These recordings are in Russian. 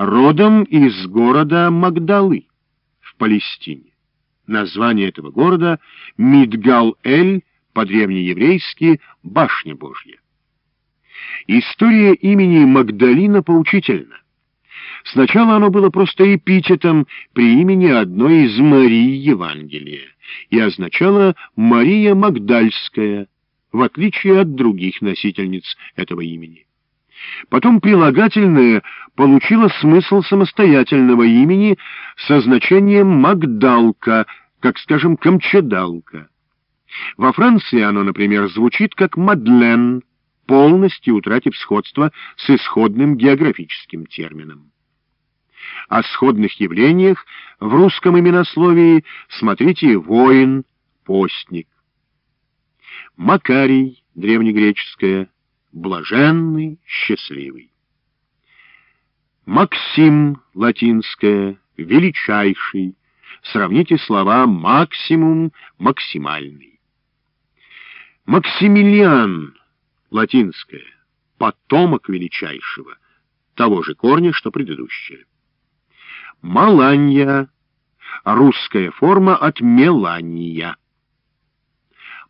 родом из города Магдалы в Палестине. Название этого города Мидгал-Эль, по-древнееврейски «Башня Божья». История имени Магдалина поучительна. Сначала оно было просто эпитетом при имени одной из Марий Евангелия и означало «Мария Магдальская», в отличие от других носительниц этого имени. Потом прилагательное получило смысл самостоятельного имени со значением «магдалка», как, скажем, «камчедалка». Во Франции оно, например, звучит как «мадлен», полностью утратив сходство с исходным географическим термином. О сходных явлениях в русском именословии смотрите «воин», «постник». Макарий, древнегреческое, блаженный, счастливый. Максим, латинское, величайший. Сравните слова максимум, максимальный. Максимилиан, латинское, потомок величайшего, того же корня, что предыдущее. Маланья, русская форма от мелания.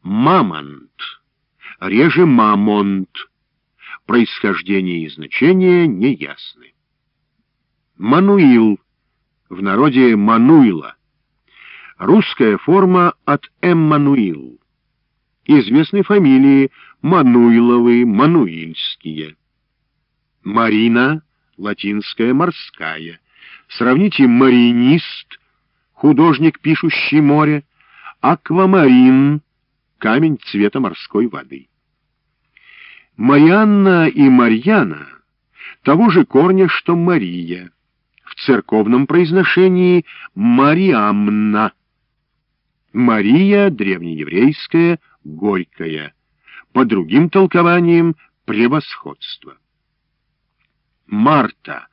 Мамонт, реже мамонт, происхождение и значение неясны. Мануил, в народе Мануила, русская форма от Эммануил, известной фамилии Мануиловы, Мануильские. Марина, латинская морская. Сравните маринист, художник, пишущий море, аквамарин, камень цвета морской воды. Марианна и Марьяна того же корня, что Мария. В церковном произношении Мариамна. Мария древнееврейская, горькая. По другим толкованиям превосходство. Марта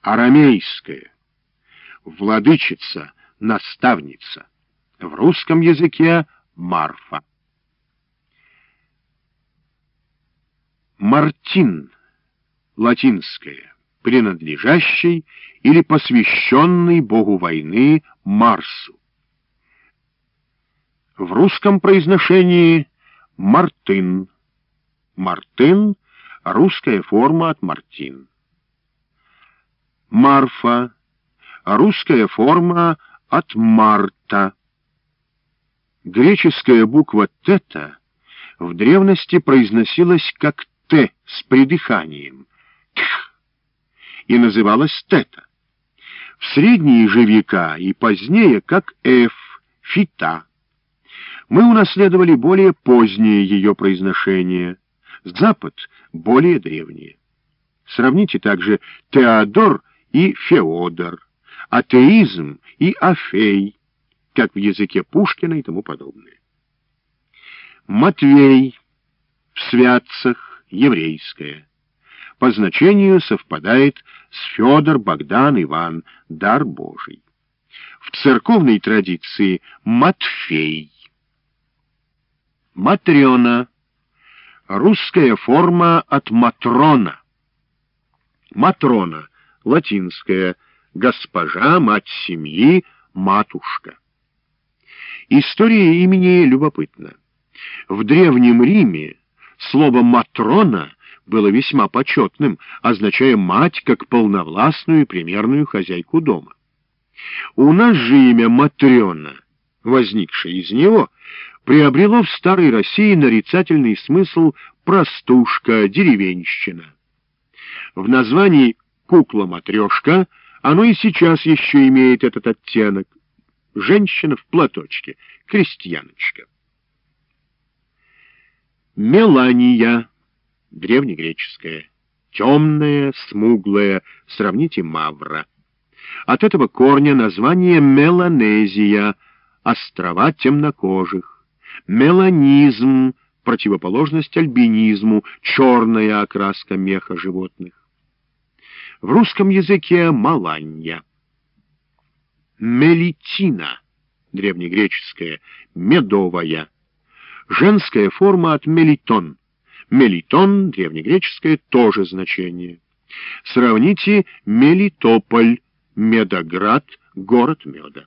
арамейская. Владычица, наставница. В русском языке Марфа. Мартин, латинское, принадлежащий или посвященный богу войны Марсу. В русском произношении Мартын. Мартын — русская форма от Мартин. Марфа — русская форма от Марта. Греческая буква «тета» в древности произносилась как «т» с придыханием, «тх», и называлась «тета». В средние же века и позднее как «ф», «фита». Мы унаследовали более позднее ее произношение, Запад — более древнее. Сравните также Теодор и Феодор, атеизм и афей, как в языке Пушкина и тому подобное. Матвей в святцах еврейское. По значению совпадает с Федор, Богдан, Иван, дар Божий. В церковной традиции Матфей. Матрена. Русская форма от Матрона. Матрона. Латинская. Госпожа, мать семьи, матушка. История имени любопытна. В Древнем Риме Слово «матрона» было весьма почетным, означая «мать» как полновластную и примерную хозяйку дома. У нас же имя Матрена, возникшее из него, приобрело в старой России нарицательный смысл «простушка», «деревенщина». В названии «кукла-матрешка» оно и сейчас еще имеет этот оттенок. Женщина в платочке, крестьяночка. Мелания, древнегреческая, темная, смуглая, сравните Мавра. От этого корня название Меланезия, острова темнокожих. Меланизм, противоположность альбинизму, черная окраска меха животных. В русском языке Маланья. Мелитина, древнегреческая, медовая женская форма от мелитон. Мелитон, древнегреческое, тоже значение. Сравните Мелитополь, Медоград, город меда.